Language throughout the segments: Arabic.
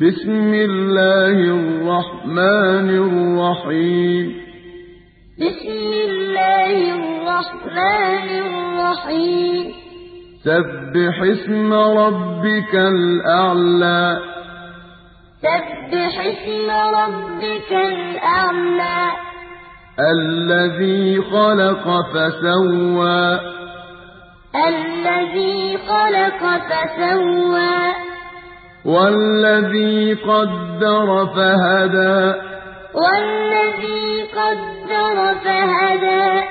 بسم الله الرحمن الرحيم. بسم الله الرحمن الرحيم. سبح اسم ربك الأعلى. سبح اسم ربك الأعلى. الذي خلق فسوى. الذي خلق فسوى. والذي قدر فهدى. والذي قدر فهدى.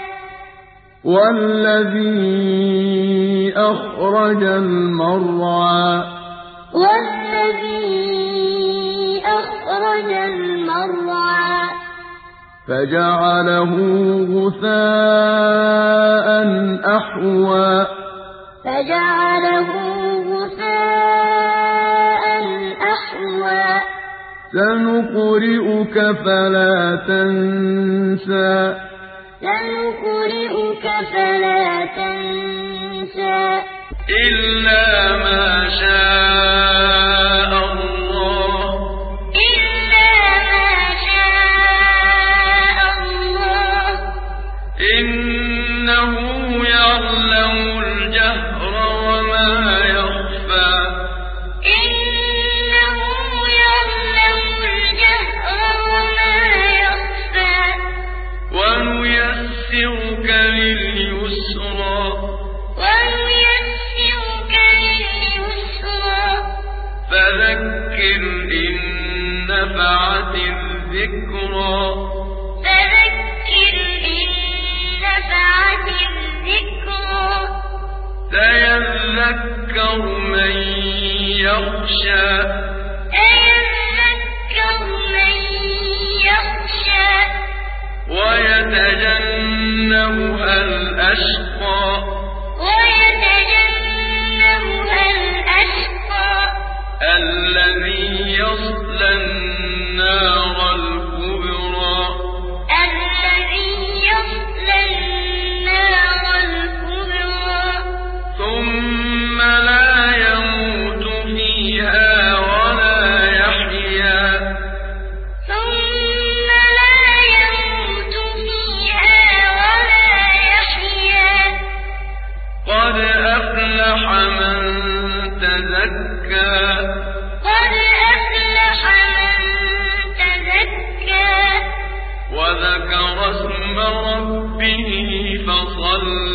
والذي أخرج المرعى. والذي أخرج المرعى. فجعله غثاء أحوى. فجعله أحوى سنقرئك فلا تنسى سنقرئك فلا تنسى إلا ما نفعت الذكرى. فذكر إن نفعت الذكرى. سيذكر من يخشى. سيذكر من يخشى. ويتجنبها الأشقى. تزكى. قد أفلح من تزكى. وذكر اسم ربه فصلى.